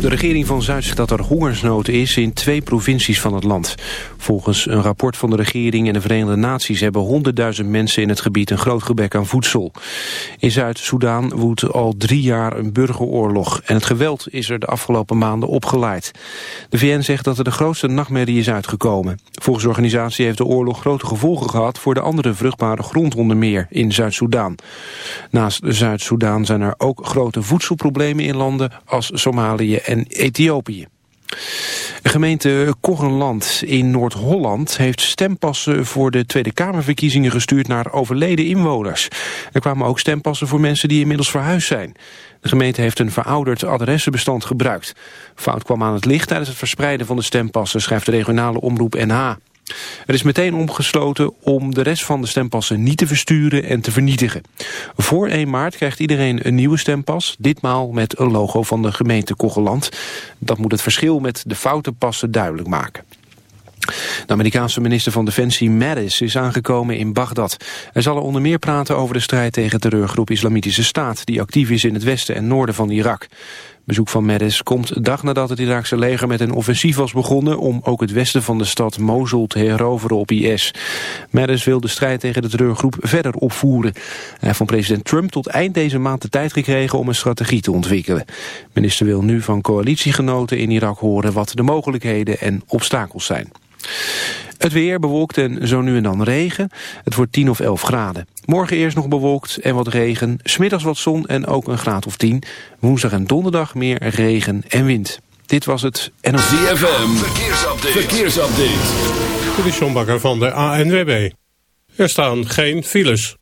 De regering van Zuid zegt dat er hongersnood is in twee provincies van het land. Volgens een rapport van de regering en de Verenigde Naties... hebben honderdduizend mensen in het gebied een groot gebrek aan voedsel. In Zuid-Soedan woedt al drie jaar een burgeroorlog... en het geweld is er de afgelopen maanden opgeleid. De VN zegt dat er de grootste nachtmerrie is uitgekomen. Volgens de organisatie heeft de oorlog grote gevolgen gehad... voor de andere vruchtbare grond onder meer in Zuid-Soedan. Naast Zuid-Soedan zijn er ook grote voedselproblemen in landen als Somalië en Ethiopië. De gemeente Koggenland in Noord-Holland heeft stempassen voor de Tweede Kamerverkiezingen gestuurd naar overleden inwoners. Er kwamen ook stempassen voor mensen die inmiddels verhuisd zijn. De gemeente heeft een verouderd adressenbestand gebruikt. Fout kwam aan het licht tijdens het verspreiden van de stempassen, schrijft de regionale omroep NH. Er is meteen omgesloten om de rest van de stempassen niet te versturen en te vernietigen. Voor 1 maart krijgt iedereen een nieuwe stempas, ditmaal met een logo van de gemeente Kogeland. Dat moet het verschil met de foute passen duidelijk maken. De Amerikaanse minister van Defensie Mattis is aangekomen in Bagdad. Hij zal er onder meer praten over de strijd tegen terreurgroep Islamitische Staat... die actief is in het westen en noorden van Irak. Bezoek van Mattis komt dag nadat het Iraakse leger met een offensief was begonnen... om ook het westen van de stad Mosul te heroveren op IS. Mattis wil de strijd tegen de terreurgroep verder opvoeren. Hij heeft van president Trump tot eind deze maand de tijd gekregen om een strategie te ontwikkelen. Minister wil nu van coalitiegenoten in Irak horen wat de mogelijkheden en obstakels zijn. Het weer bewolkt en zo nu en dan regen. Het wordt 10 of 11 graden. Morgen eerst nog bewolkt en wat regen. Smiddags wat zon en ook een graad of 10. Woensdag en donderdag meer regen en wind. Dit was het NLV. ZFM, verkeersupdate. verkeersupdate. Dit is John Bakker van de ANWB. Er staan geen files.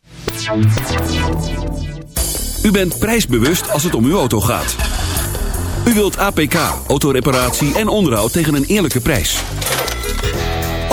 U bent prijsbewust als het om uw auto gaat. U wilt APK, autoreparatie en onderhoud tegen een eerlijke prijs.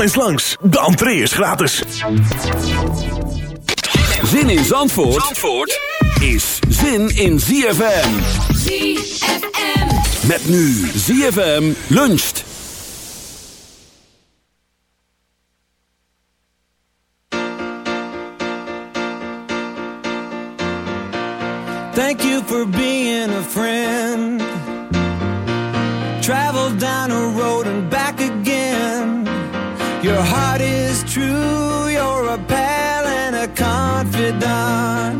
Kom eens langs, de entree is gratis. Zin in Zandvoort, Zandvoort is zin in ZFM. ZFM. Met nu ZFM luncht. Thank you for being a friend. Travel down a road and back. Your heart is true, you're a pal and a confidant.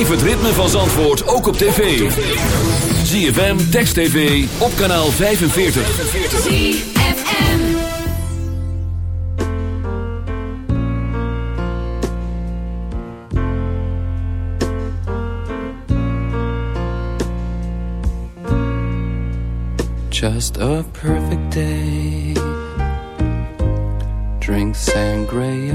Beleef het ritme van Zandvoort ook op tv. ZFM, Text TV, op kanaal 45. Just a perfect day Drink sangria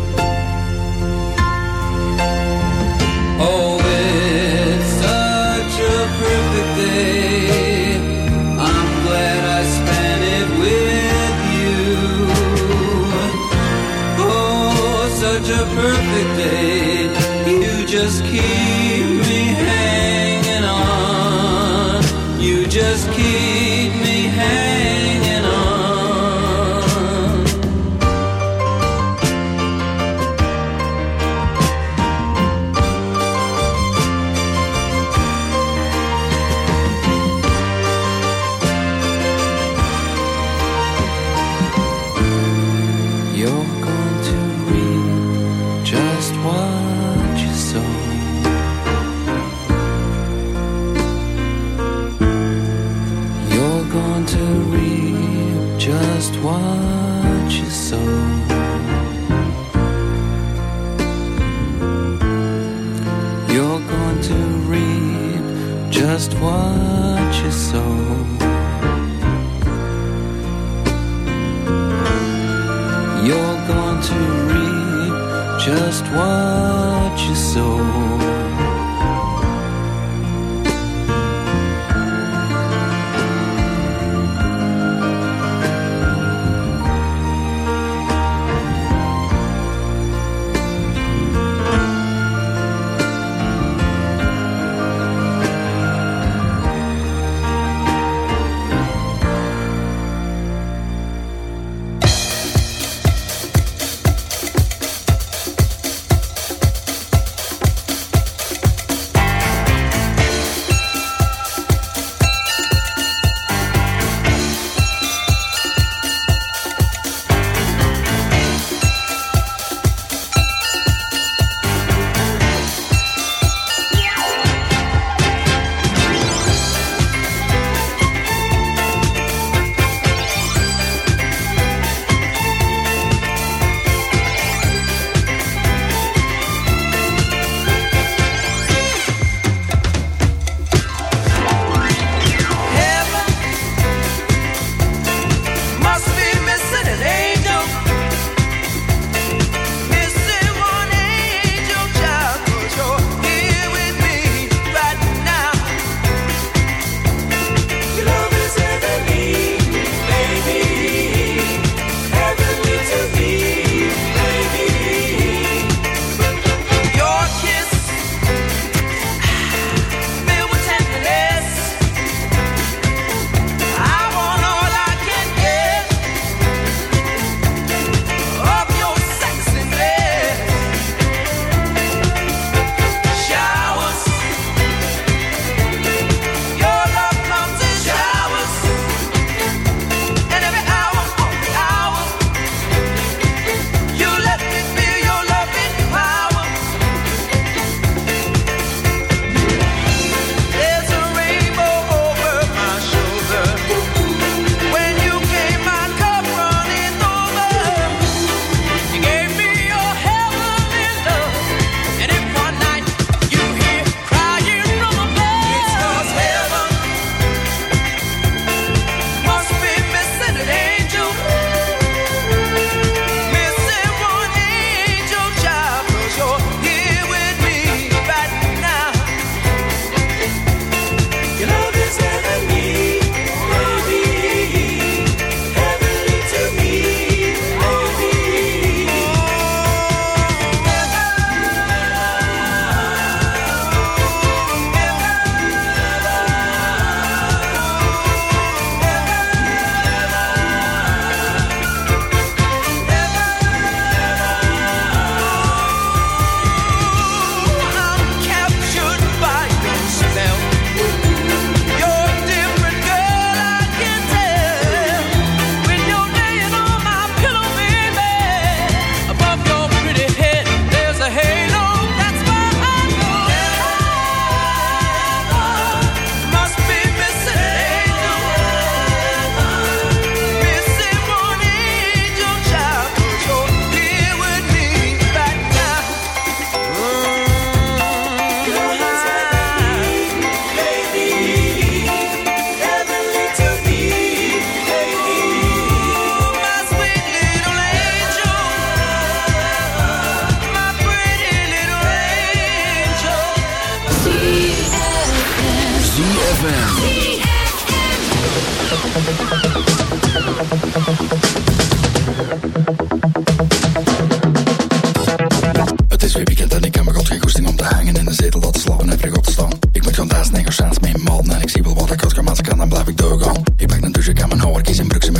heb ik doorgaan. Ik pak een douche, ik heb mijn kies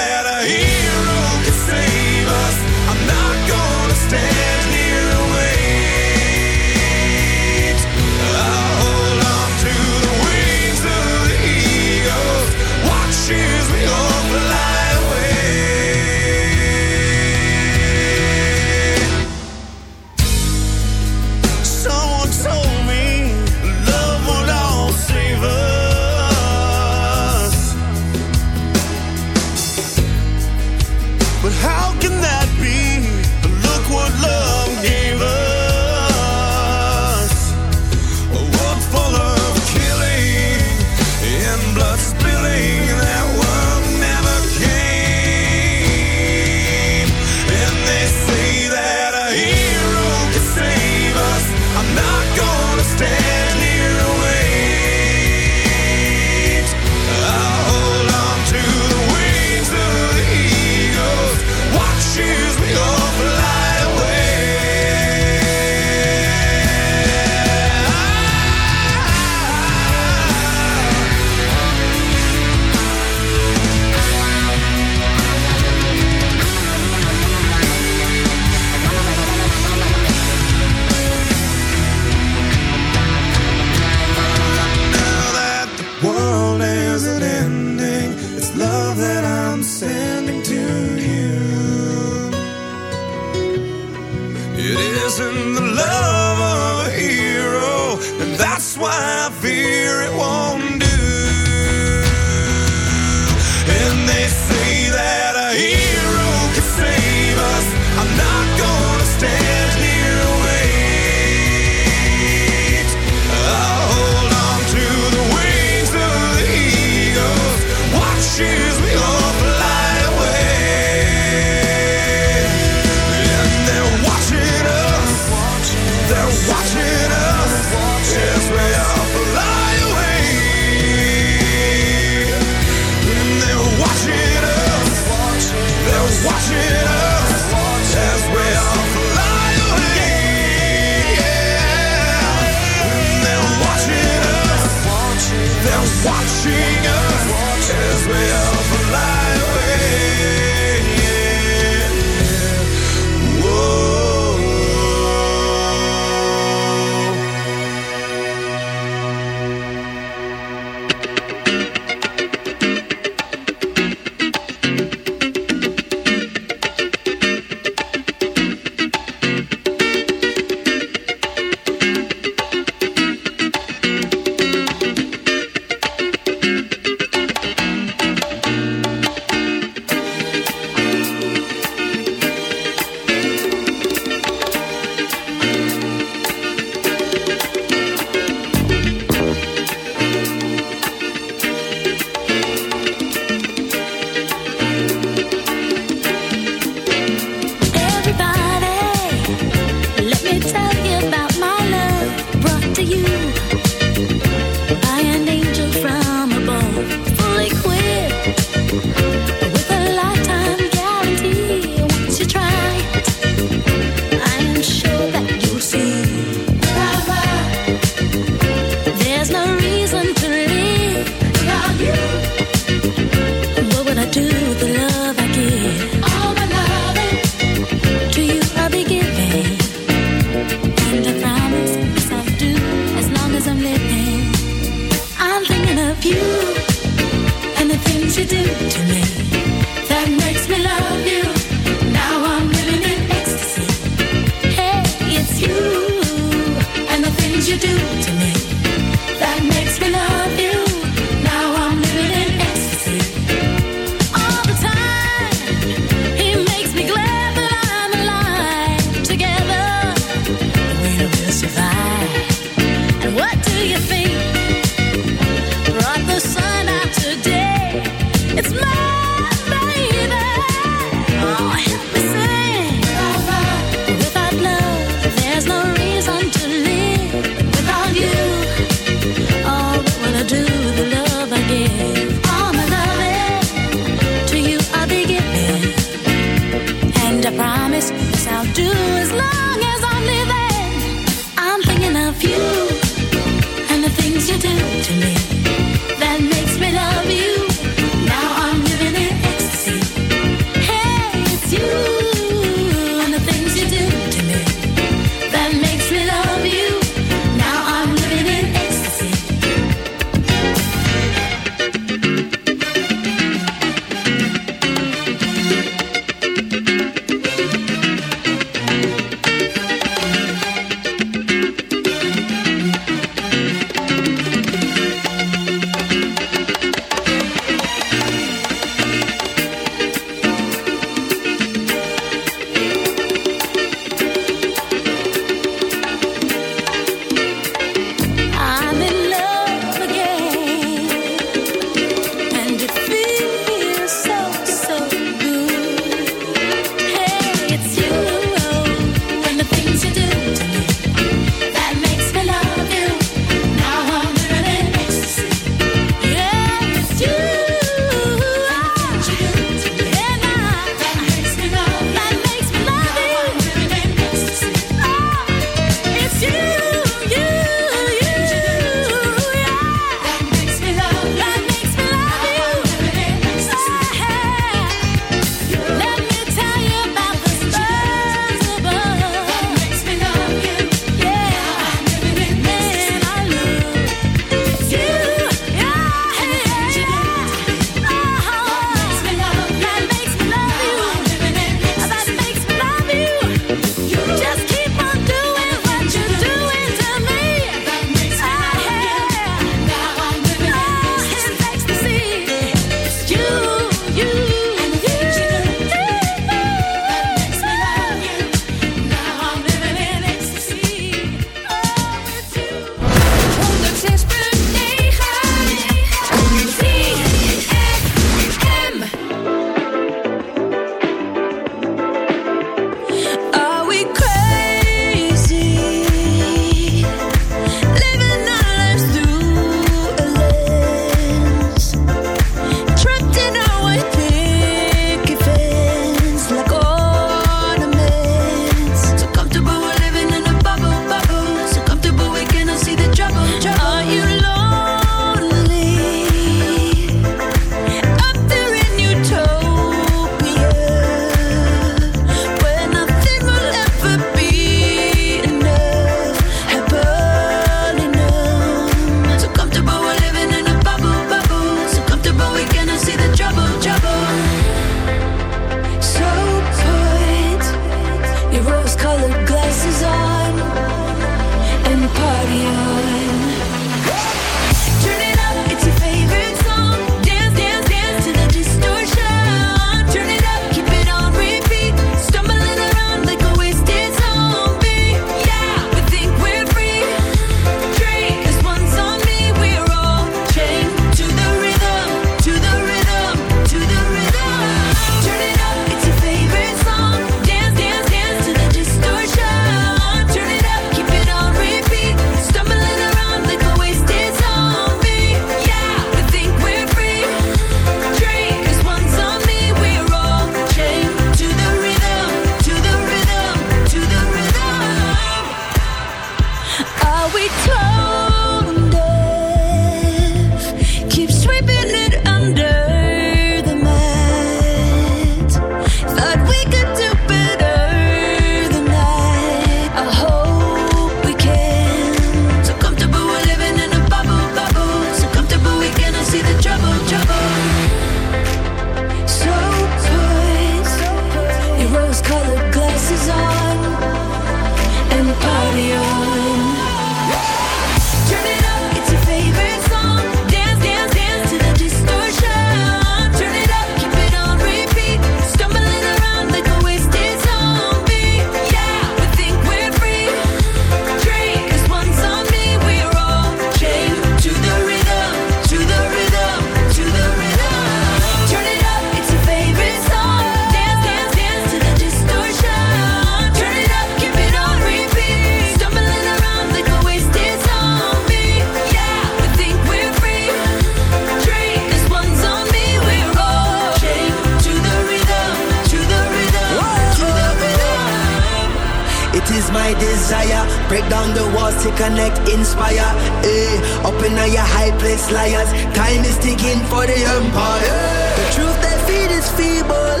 empire. The truth they feed is feeble,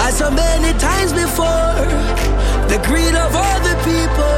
as so many times before. The greed of all the people.